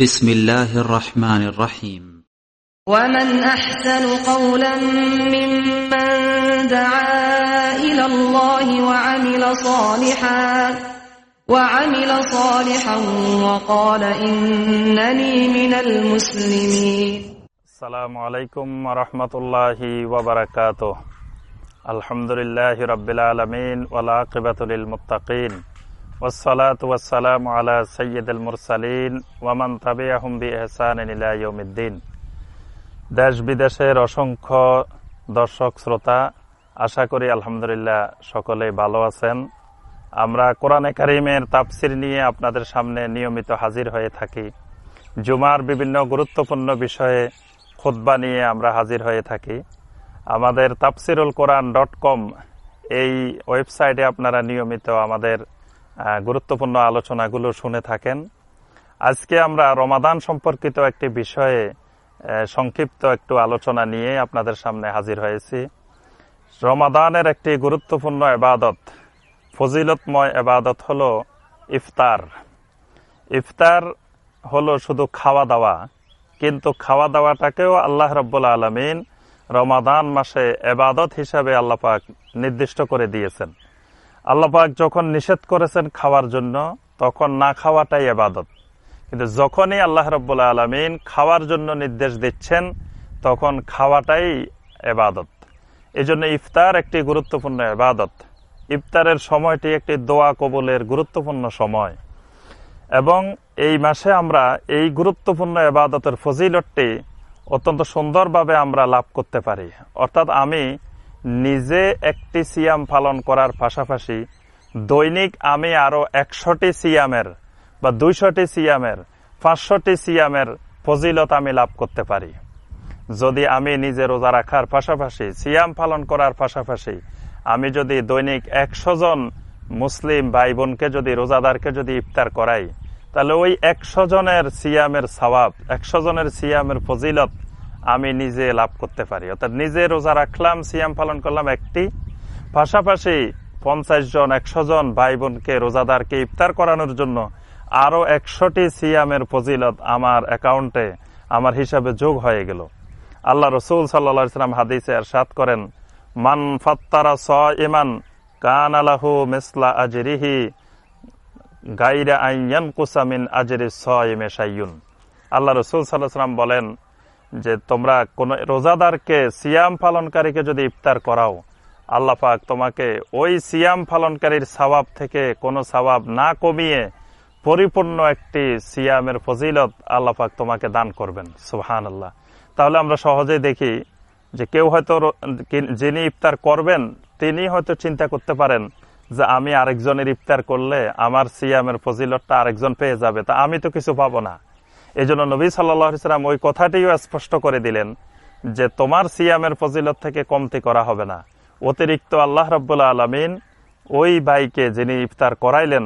بسم الله الرحمن الرحيم. ومن أحسن قولا ممن دعا إلى الله وعمل صالحا وعمل صالحا وقال إنني من المسلمين. السلام عليكم ورحمة الله وبركاته. الحمد لله رب العالمين والعاقبة للمتقين. والصلاة والسلام على سيد المرسلين ومن تبعهم بإحسان إلى يوم الدين দেশ বিদেশের অসংখ্য দর্শক শ্রোতা আশা করি আলহামদুলিল্লাহ সকলে ভালো আছেন আমরা কোরআনে কারিমের তাফসির নিয়ে আপনাদের সামনে নিয়মিত হাজির হয়ে থাকি জুমার বিভিন্ন গুরুত্বপূর্ণ বিষয়ে খুতবা নিয়ে আমরা হাজির হয়ে থাকি আমাদের তাফসিরুল কোরআন ডট কম এই ওয়েবসাইটে আপনারা নিয়মিত আমাদের আহ, গুরুত্বপূর্ণ আলোচনাগুলো শুনে থাকেন। আজকে আমরা রমাদান সম্পর্কিত একটি বিষয়ে সংক্ষিপ্ত একটু আলোচনা নিয়ে আপনাদের সামনে হাজির হয়েছি। রমাদানের একটি গুরুত্বপূর্ণ এবাদত, ফজিলতময় এবাদত হলো ইফতার। ইফতার হলো শুধু খাওয়া দাওয়া, কিন্তু খাওয়া দাওয়াটাকেও আল্লাহ রব্বুল আলমিন রমাদান মাসে এবাদত হিসাবে আল্লাপাক নির্দিষ্ট করে দিয়েছেন। আল্লাপাক যখন নিষেধ করেছেন খাওয়ার জন্য, তখন না খাওয়াটাই এবাদত। কিন্তু যখনই আল্লাহ রব্বুল আলমিন খাওয়ার জন্য নির্দেশ দিচ্ছেন, তখন খাওয়াটাই এবাদত। এই জন্য ইফতার একটি গুরুত্বপূর্ণ এবাদত। ইফতারের সময়টি একটি দোয়া কবুলের গুরুত্বপূর্ণ সময়। এবং এই মাসে আমরা এই গুরুত্বপূর্ণ এবাদতের ফজিলতটি অত্যন্ত সুন্দরভাবে আমরা লাভ করতে পারি। অর্থাৎ আমি নিজে একটি সিয়াম পালন করার পাশাপাশি দৈনিক আমি আরও একশোটি সিয়ামের বা দুইশোটি সিয়ামের, পাঁচশোটি সিয়ামের ফজিলত আমি লাভ করতে পারি। যদি আমি নিজে রোজা রাখার পাশাপাশি, সিয়াম পালন করার পাশাপাশি আমি যদি দৈনিক একশো জন মুসলিম ভাই বোনকে যদি, রোজাদারকে যদি ইফতার করাই, তাহলে ওই একশো জনের সিয়ামের সবাব একশো জনের সিয়ামের ফজিলত আমি নিজে লাভ করতে পারি। অর্থাৎ নিজে রোজা রাখলাম, সিয়াম পালন করলাম একটি। পাশাপাশি পঞ্চাশ জন, একশো জন ভাই বোনকে রোজাদারকে ইফতার করানোর জন্য আরও একশোটি সিয়ামের ফজিলত আমার অ্যাকাউন্টে, আমার হিসাবে যোগ হয়ে গেল। আল্লাহ রসুল সাল্লা সাল্লাম হাদিসে এরশাদ করেন, মান ফাত্তারা স ইমান কান আলাহু মিসলা আজরিহি গাইরা আইয়ান কুসামিন আজরি স ইমে সাইয়ুন আল্লাহ রসুল সাল্লাহ সাল্লাম বলেন যে তোমরা কোন রোজাদারকে সিয়াম পালনকারীকে যদি ইফতার করাও, আল্লাহ পাক তোমাকে ওই সিয়াম পালনকারীর সওয়াব থেকে কোনো সওয়াব না কমিয়ে পরিপূর্ণ একটি সিয়ামের ফজিলত আল্লাহ পাক তোমাকে দান করবেন। সুহান আল্লাহ তাহলে আমরা সহজেই দেখি যে কেউ হয়তো যিনি ইফতার করবেন, তিনি হয়তো চিন্তা করতে পারেন যে আমি আরেকজনের ইফতার করলে আমার সিয়ামের ফজিলতটা আরেকজন পেয়ে যাবে। তা আমি তো কিছু পাবো না। এই জন্য নবী সাল্লাম ওই কথাটিও স্পষ্ট করে দিলেন যে তোমার সিয়ামের ফজিলত থেকে কমতি করা হবে না। অতিরিক্ত আল্লাহ রব্বুল্লা আলমিন ওই ভাইকে যিনি ইফতার করাইলেন,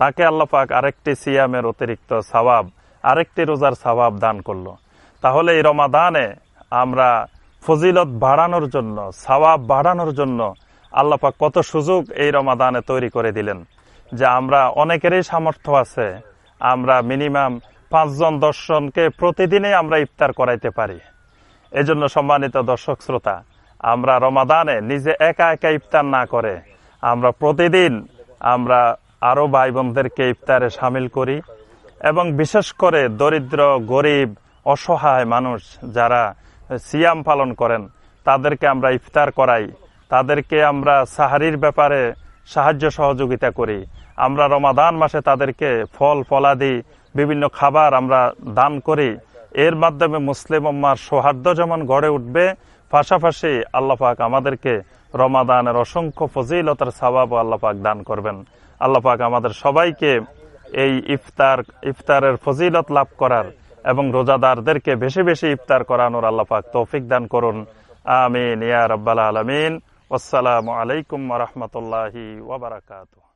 তাকে আল্লাহ পাক আরেকটি সিয়ামের অতিরিক্ত সওয়াব, আরেকটি রোজার সওয়াব দান করল। তাহলে এই রমাদানে আমরা ফজিলত বাড়ানোর জন্য, সওয়াব বাড়ানোর জন্য আল্লাহ পাক কত সুযোগ এই রমাদানে তৈরি করে দিলেন যে আমরা অনেকেরই সামর্থ্য আছে, আমরা মিনিমাম পাঁচজন দর্শনকে প্রতিদিনই আমরা ইফতার করাইতে পারি। এজন্য সম্মানিত দর্শক শ্রোতা, আমরা রমাদানে নিজে একা একা ইফতার না করে আমরা প্রতিদিন আমরা আরও ভাই বোনদেরকে ইফতারে সামিল করি এবং বিশেষ করে দরিদ্র, গরিব, অসহায় মানুষ যারা সিয়াম পালন করেন, তাদেরকে আমরা ইফতার করাই। তাদেরকে আমরা সাহারির ব্যাপারে সাহায্য সহযোগিতা করি। আমরা রমাদান মাসে তাদেরকে ফল, ফলাদি বিভিন্ন খাবার আমরা দান করি। এর মাধ্যমে মুসলিম উম্মার সৌহার্দ্য যেমন গড়ে উঠবে, পাশাপাশি আল্লাপাক আমাদেরকে রমাদানের অসংখ্য ফজিলতার সবাব আল্লাপাক দান করবেন। আল্লাপাক আমাদের সবাইকে এই ইফতার, ইফতারের ফজিলত লাভ করার এবং রোজাদারদেরকে বেশি বেশি ইফতার করানোর আল্লাপাক তৌফিক দান করুন। আমিন। ইয়া রব্বাল আলমিন। আসসালামু আলাইকুম রহমতুল্লাহি ওবরাকাতুহ